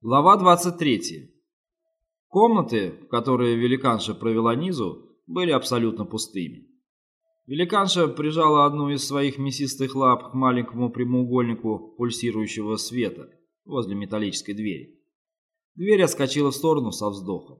Глава 23. Комнаты, которые великанша провела низу, были абсолютно пустыми. Великанша прижала одну из своих мясистых лап к маленькому прямоугольнику пульсирующего света возле металлической двери. Дверь отскочила в сторону со вздохом.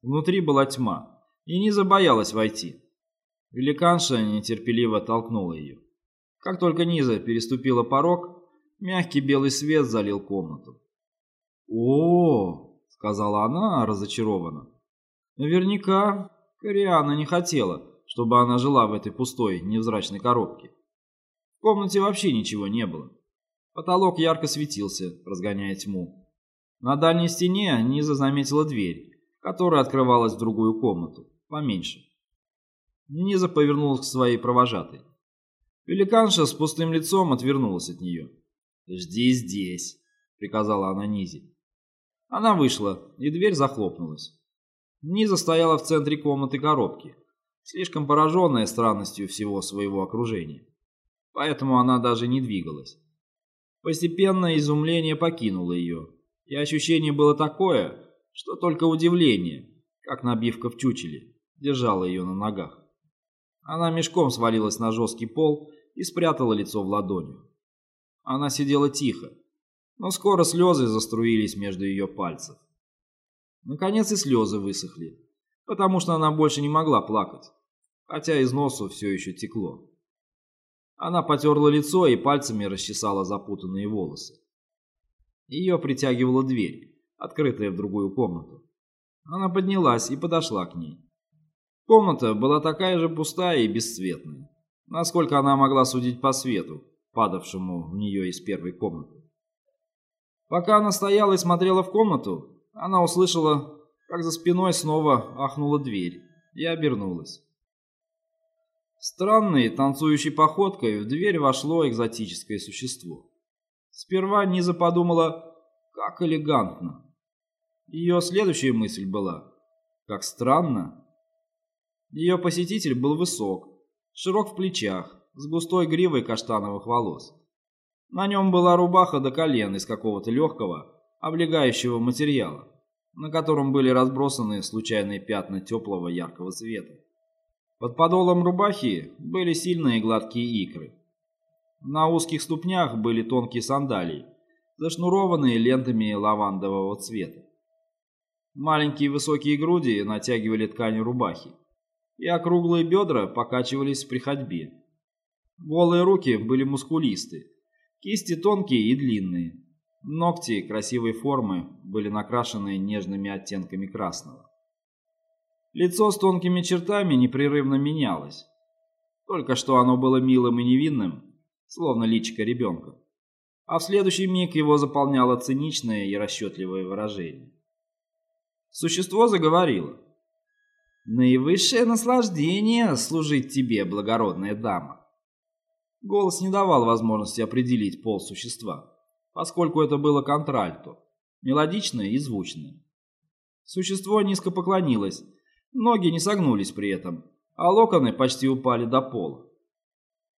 Внутри была тьма, и Низа боялась войти. Великанша нетерпеливо толкнула ее. Как только Низа переступила порог, мягкий белый свет залил комнату. «О, — сказала она разочарованно. Наверняка Кориана не хотела, чтобы она жила в этой пустой, невзрачной коробке. В комнате вообще ничего не было. Потолок ярко светился, разгоняя тьму. На дальней стене Низа заметила дверь, которая открывалась в другую комнату, поменьше. Низа повернулась к своей провожатой. Великанша с пустым лицом отвернулась от нее. «Жди здесь», — приказала она Низе. Она вышла, и дверь захлопнулась. Низа стояла в центре комнаты коробки, слишком пораженная странностью всего своего окружения. Поэтому она даже не двигалась. Постепенно изумление покинуло ее, и ощущение было такое, что только удивление, как набивка в чучеле, держало ее на ногах. Она мешком свалилась на жесткий пол и спрятала лицо в ладонью. Она сидела тихо, но скоро слезы заструились между ее пальцев. Наконец и слезы высохли, потому что она больше не могла плакать, хотя из носу все еще текло. Она потерла лицо и пальцами расчесала запутанные волосы. Ее притягивала дверь, открытая в другую комнату. Она поднялась и подошла к ней. Комната была такая же пустая и бесцветная, насколько она могла судить по свету, падавшему в нее из первой комнаты. Пока она стояла и смотрела в комнату, она услышала, как за спиной снова ахнула дверь, и обернулась. Странной, танцующей походкой в дверь вошло экзотическое существо. Сперва Низа подумала, как элегантно. Ее следующая мысль была, как странно. Ее посетитель был высок, широк в плечах, с густой гривой каштановых волос. На нем была рубаха до колен из какого-то легкого, облегающего материала, на котором были разбросаны случайные пятна теплого яркого света. Под подолом рубахи были сильные гладкие икры. На узких ступнях были тонкие сандалии, зашнурованные лентами лавандового цвета. Маленькие высокие груди натягивали ткань рубахи, и округлые бедра покачивались при ходьбе. Голые руки были мускулистые, Кисти тонкие и длинные. Ногти красивой формы были накрашены нежными оттенками красного. Лицо с тонкими чертами непрерывно менялось. Только что оно было милым и невинным, словно личико ребенка. А в следующий миг его заполняло циничное и расчетливое выражение. Существо заговорило. «Наивысшее наслаждение служить тебе, благородная дама. Голос не давал возможности определить пол существа, поскольку это было контральто, мелодичное и звучное. Существо низко поклонилось, ноги не согнулись при этом, а локоны почти упали до пола.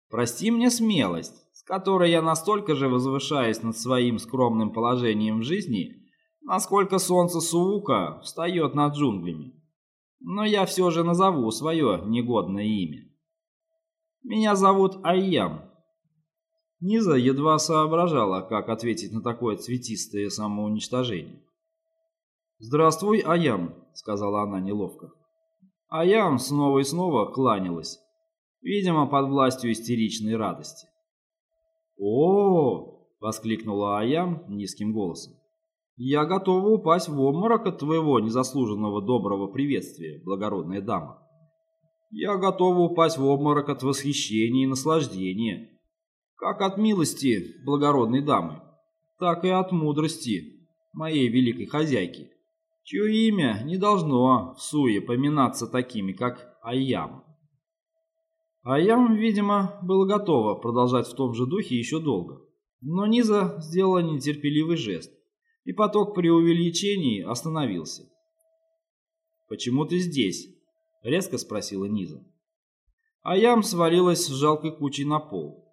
«Прости мне смелость, с которой я настолько же возвышаюсь над своим скромным положением в жизни, насколько солнце Суука встает над джунглями. Но я все же назову свое негодное имя. Меня зовут Айям». Низа едва соображала, как ответить на такое цветистое самоуничтожение. «Здравствуй, Аям», — сказала она неловко. Аям снова и снова кланялась, видимо, под властью истеричной радости. «О!» — воскликнула Аям низким голосом. «Я готова упасть в обморок от твоего незаслуженного доброго приветствия, благородная дама». Я готова упасть в обморок от восхищения и наслаждения. Как от милости благородной дамы, так и от мудрости моей великой хозяйки, чье имя не должно в суе поминаться такими, как Айям. Айям, видимо, было готово продолжать в том же духе еще долго. Но Низа сделала нетерпеливый жест, и поток преувеличений остановился. «Почему ты здесь?» — резко спросила Низа. А ям свалилась с жалкой кучей на пол.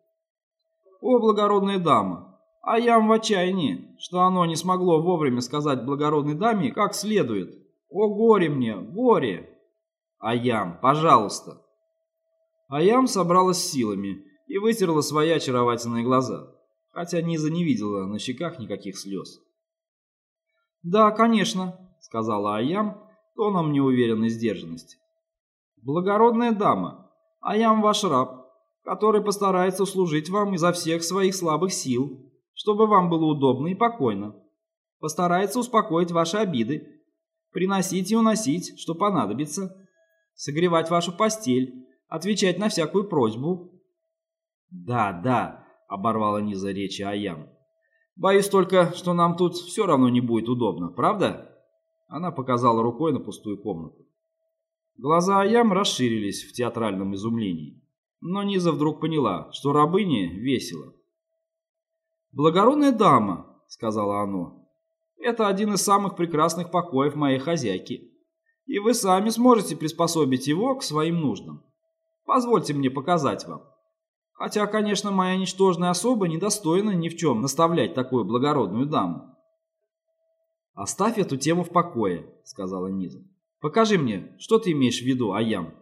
«О, благородная дама, А ям в отчаянии, что оно не смогло вовремя сказать благородной даме как следует. О, горе мне, горе! Аям, пожалуйста. Аям собралась силами и вытерла свои очаровательные глаза, хотя Низа не видела на щеках никаких слез. «Да, конечно», — сказала Аям тоном неуверенной сдержанности. «Благородная дама, Аям ваш раб, который постарается услужить вам изо всех своих слабых сил, чтобы вам было удобно и покойно. Постарается успокоить ваши обиды, приносить и уносить, что понадобится, согревать вашу постель, отвечать на всякую просьбу». «Да, да», — оборвала Низа речи Аям. «Боюсь только, что нам тут все равно не будет удобно, правда?» Она показала рукой на пустую комнату. Глаза Аям расширились в театральном изумлении. Но Низа вдруг поняла, что рабыне весело. «Благородная дама», — сказала оно, — «это один из самых прекрасных покоев моей хозяйки, и вы сами сможете приспособить его к своим нуждам. Позвольте мне показать вам. Хотя, конечно, моя ничтожная особа недостойна ни в чем наставлять такую благородную даму». «Оставь эту тему в покое», — сказала Низа. «Покажи мне, что ты имеешь в виду, Аям?»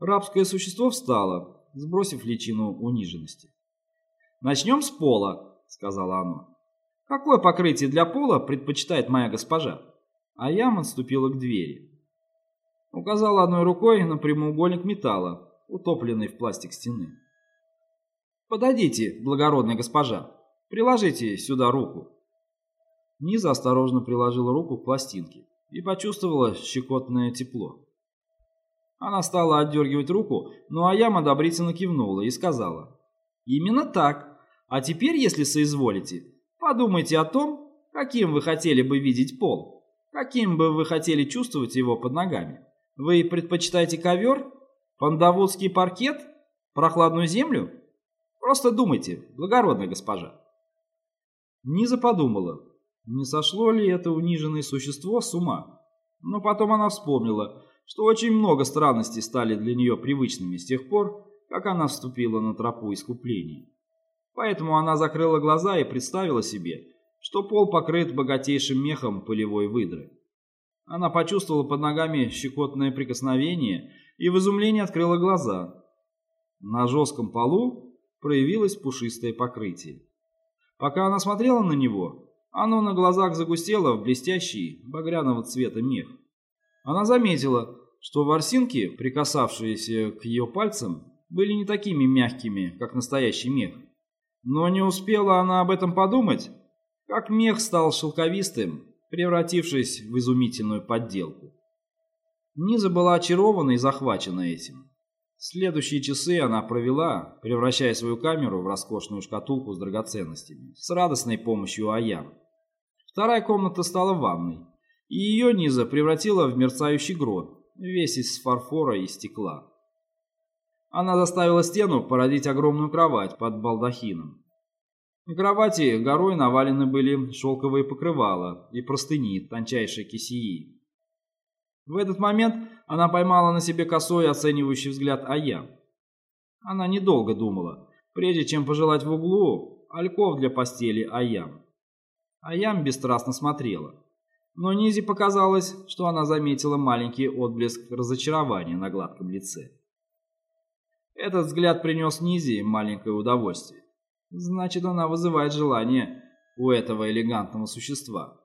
Рабское существо встало, сбросив личину униженности. «Начнем с пола», — сказала оно. «Какое покрытие для пола предпочитает моя госпожа?» А Ям отступила к двери. Указала одной рукой на прямоугольник металла, утопленный в пластик стены. «Подойдите, благородная госпожа, приложите сюда руку». Низа осторожно приложила руку к пластинке и почувствовала щекотное тепло. Она стала отдергивать руку, но Аям одобрительно кивнула и сказала. «Именно так. А теперь, если соизволите, подумайте о том, каким вы хотели бы видеть пол, каким бы вы хотели чувствовать его под ногами. Вы предпочитаете ковер, пандавудский паркет, прохладную землю? Просто думайте, благородная госпожа». Низа подумала, не сошло ли это униженное существо с ума. Но потом она вспомнила, что очень много странностей стали для нее привычными с тех пор, как она вступила на тропу искупления. Поэтому она закрыла глаза и представила себе, что пол покрыт богатейшим мехом полевой выдры. Она почувствовала под ногами щекотное прикосновение и в изумлении открыла глаза. На жестком полу проявилось пушистое покрытие. Пока она смотрела на него, оно на глазах загустело в блестящий багряного цвета мех. Она заметила, что ворсинки, прикасавшиеся к ее пальцам, были не такими мягкими, как настоящий мех. Но не успела она об этом подумать, как мех стал шелковистым, превратившись в изумительную подделку. Низа была очарована и захвачена этим. Следующие часы она провела, превращая свою камеру в роскошную шкатулку с драгоценностями, с радостной помощью Аян. Вторая комната стала ванной и ее низа превратила в мерцающий грот, весь из фарфора и стекла. Она заставила стену породить огромную кровать под балдахином. На кровати горой навалены были шелковые покрывала и простыни тончайшей кисеи. В этот момент она поймала на себе косой оценивающий взгляд Ая. Она недолго думала, прежде чем пожелать в углу альков для постели Аям. Аям бесстрастно смотрела но Низе показалось, что она заметила маленький отблеск разочарования на гладком лице. Этот взгляд принес Низе маленькое удовольствие. Значит, она вызывает желание у этого элегантного существа.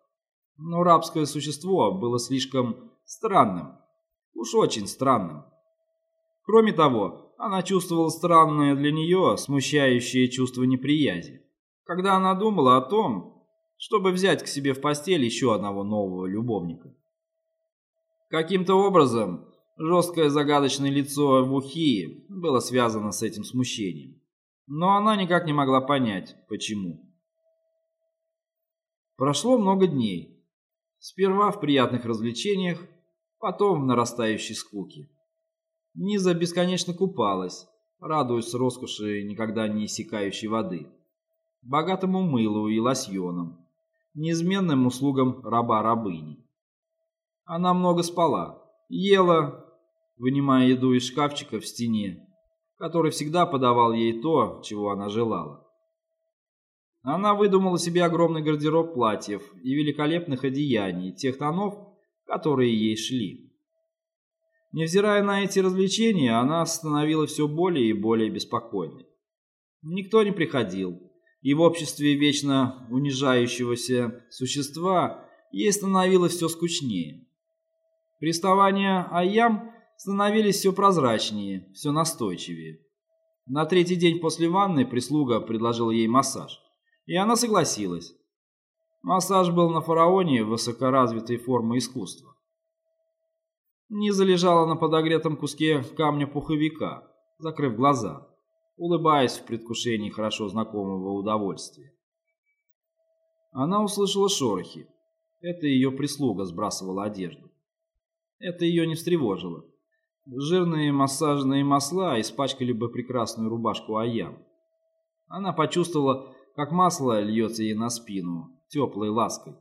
Но рабское существо было слишком странным. Уж очень странным. Кроме того, она чувствовала странное для нее смущающее чувство неприязни. Когда она думала о том, чтобы взять к себе в постель еще одного нового любовника. Каким-то образом жесткое загадочное лицо Вухии было связано с этим смущением, но она никак не могла понять, почему. Прошло много дней. Сперва в приятных развлечениях, потом в нарастающей скуке. Низа бесконечно купалась, радуясь роскоши никогда не иссякающей воды, богатому мылу и лосьонам, неизменным услугам раба-рабыни. Она много спала, ела, вынимая еду из шкафчика в стене, который всегда подавал ей то, чего она желала. Она выдумала себе огромный гардероб платьев и великолепных одеяний, тех тонов, которые ей шли. Невзирая на эти развлечения, она становилась все более и более беспокойной. Никто не приходил, и в обществе вечно унижающегося существа ей становилось все скучнее. Приставания Айям становились все прозрачнее, все настойчивее. На третий день после ванны прислуга предложила ей массаж, и она согласилась. Массаж был на фараоне высокоразвитой формы искусства. Низа лежала на подогретом куске камня пуховика, закрыв глаза, улыбаясь в предвкушении хорошо знакомого удовольствия. Она услышала шорохи. Это ее прислуга сбрасывала одежду. Это ее не встревожило. Жирные массажные масла испачкали бы прекрасную рубашку Аям. Она почувствовала, как масло льется ей на спину, теплой лаской.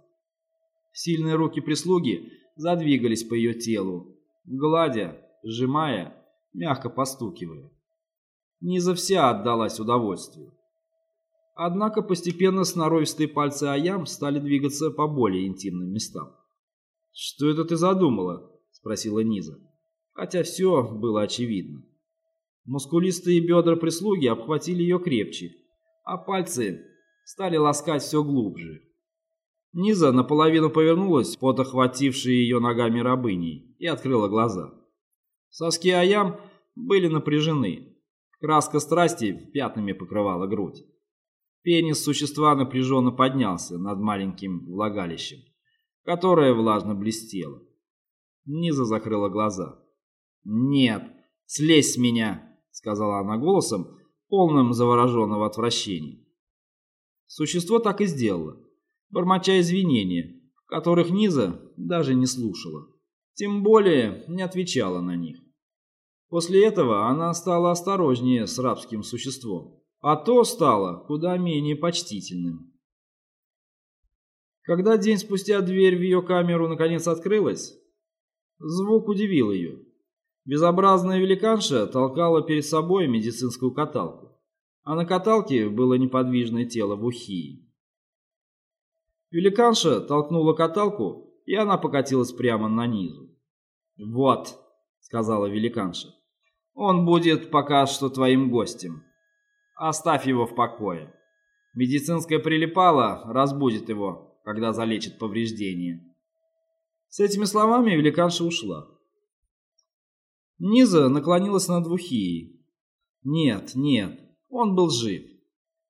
Сильные руки прислуги задвигались по ее телу, гладя, сжимая, мягко постукивая. Низа вся отдалась удовольствию. Однако постепенно сноровистые пальцы Аям стали двигаться по более интимным местам. «Что это ты задумала?» – спросила Низа хотя все было очевидно. Мускулистые бедра прислуги обхватили ее крепче, а пальцы стали ласкать все глубже. Низа наполовину повернулась под охватившей ее ногами рабыней и открыла глаза. Соски Аям были напряжены. Краска страсти пятнами покрывала грудь. Пенис существа напряженно поднялся над маленьким влагалищем, которое влажно блестело. Низа закрыла глаза. «Нет, слезь с меня», — сказала она голосом, полным завороженного отвращения. Существо так и сделало, бормоча извинения, которых Низа даже не слушала, тем более не отвечала на них. После этого она стала осторожнее с рабским существом, а то стало куда менее почтительным. Когда день спустя дверь в ее камеру наконец открылась, звук удивил ее. Безобразная великанша толкала перед собой медицинскую каталку, а на каталке было неподвижное тело Вухии. Великанша толкнула каталку, и она покатилась прямо на низу. «Вот», — сказала великанша, — «он будет пока что твоим гостем. Оставь его в покое. Медицинская прилипала разбудит его, когда залечит повреждения». С этими словами великанша ушла. Низа наклонилась над Вухией. Нет, нет, он был жив,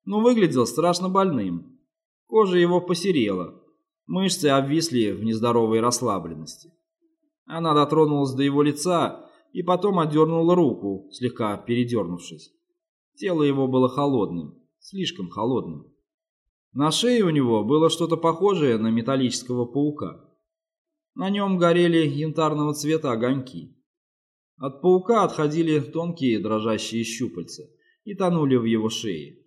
но выглядел страшно больным. Кожа его посерела, мышцы обвисли в нездоровой расслабленности. Она дотронулась до его лица и потом отдернула руку, слегка передернувшись. Тело его было холодным, слишком холодным. На шее у него было что-то похожее на металлического паука. На нем горели янтарного цвета огоньки. От паука отходили тонкие дрожащие щупальца и тонули в его шее.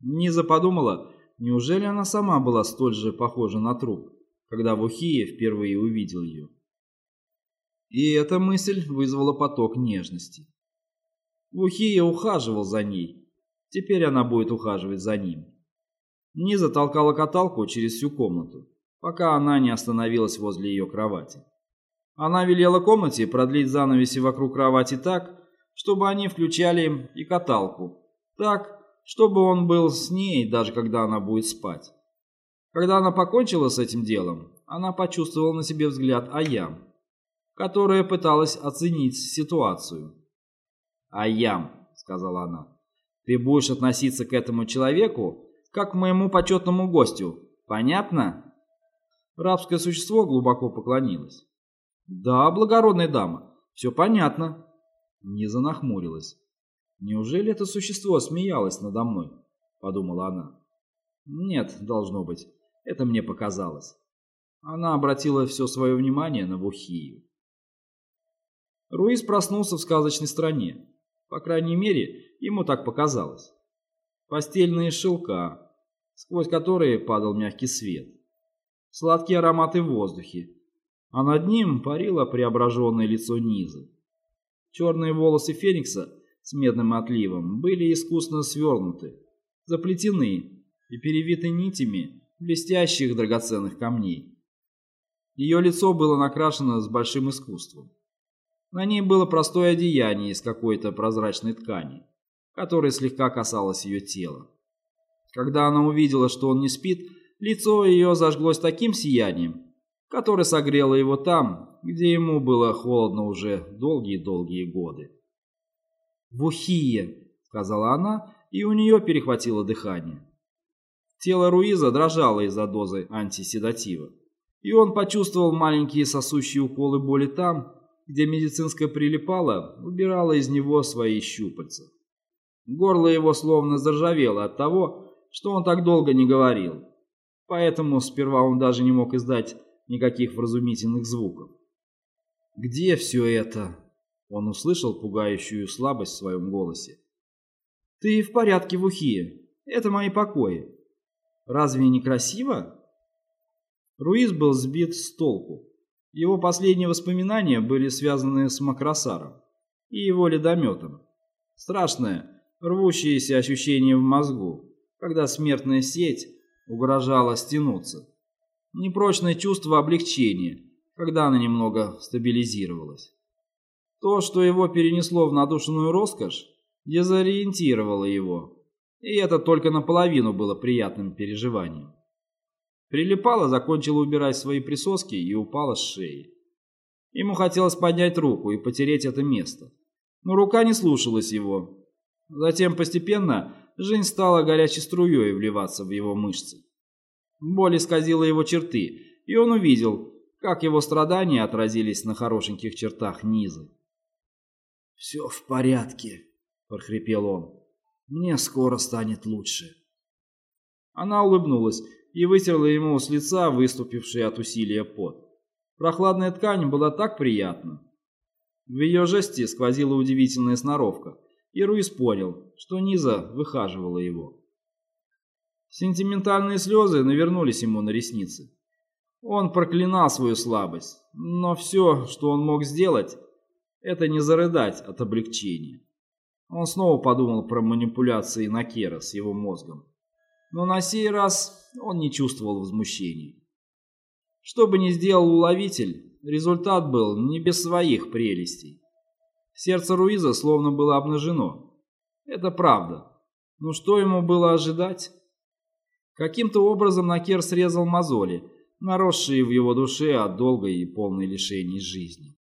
Низа подумала, неужели она сама была столь же похожа на труп, когда Вухия впервые увидел ее. И эта мысль вызвала поток нежности. Вухия ухаживал за ней, теперь она будет ухаживать за ним. Низа толкала каталку через всю комнату, пока она не остановилась возле ее кровати. Она велела комнате продлить занавеси вокруг кровати так, чтобы они включали и каталку, так, чтобы он был с ней, даже когда она будет спать. Когда она покончила с этим делом, она почувствовала на себе взгляд Аям, которая пыталась оценить ситуацию. «Аям», — сказала она, — «ты будешь относиться к этому человеку, как к моему почетному гостю, понятно?» Рабское существо глубоко поклонилось. «Да, благородная дама, все понятно». Низа нахмурилась. «Неужели это существо смеялось надо мной?» – подумала она. «Нет, должно быть. Это мне показалось». Она обратила все свое внимание на Вухию. Руис проснулся в сказочной стране. По крайней мере, ему так показалось. Постельные шелка, сквозь которые падал мягкий свет. Сладкие ароматы в воздухе, а над ним парило преображенное лицо Низы. Черные волосы Феникса с медным отливом были искусно свернуты, заплетены и перевиты нитями блестящих драгоценных камней. Ее лицо было накрашено с большим искусством. На ней было простое одеяние из какой-то прозрачной ткани, которая слегка касалась ее тела. Когда она увидела, что он не спит, лицо ее зажглось таким сиянием, которое согрело его там, где ему было холодно уже долгие-долгие годы. «Вухия!» — сказала она, и у нее перехватило дыхание. Тело Руиза дрожало из-за дозы антиседатива, и он почувствовал маленькие сосущие уколы боли там, где медицинская прилипала, убирала из него свои щупальца. Горло его словно заржавело от того, что он так долго не говорил, поэтому сперва он даже не мог издать никаких вразумительных звуков. «Где все это?» Он услышал пугающую слабость в своем голосе. «Ты в порядке, Вухия. Это мои покои. Разве не красиво?» Руиз был сбит с толку. Его последние воспоминания были связаны с Макросаром и его ледометом. Страшное, рвущееся ощущение в мозгу, когда смертная сеть угрожала стянуться. Непрочное чувство облегчения, когда она немного стабилизировалась. То, что его перенесло в надушенную роскошь, дезориентировало его, и это только наполовину было приятным переживанием. Прилипала, закончила убирать свои присоски и упала с шеи. Ему хотелось поднять руку и потереть это место, но рука не слушалась его. Затем постепенно жизнь стала горячей струей вливаться в его мышцы. Боль исказила его черты, и он увидел, как его страдания отразились на хорошеньких чертах низа. «Все в порядке», — прохрипел он. «Мне скоро станет лучше». Она улыбнулась и вытерла ему с лица выступивший от усилия пот. Прохладная ткань была так приятна. В ее жесте сквозила удивительная сноровка, и Руис понял, что Низа выхаживала его. Сентиментальные слезы навернулись ему на ресницы. Он проклинал свою слабость, но все, что он мог сделать, это не зарыдать от облегчения. Он снова подумал про манипуляции Накера с его мозгом. Но на сей раз он не чувствовал возмущения. Что бы ни сделал уловитель, результат был не без своих прелестей. Сердце Руиза словно было обнажено. Это правда. Но что ему было ожидать? Каким-то образом Накер срезал мозоли, наросшие в его душе от долгой и полной лишений жизни.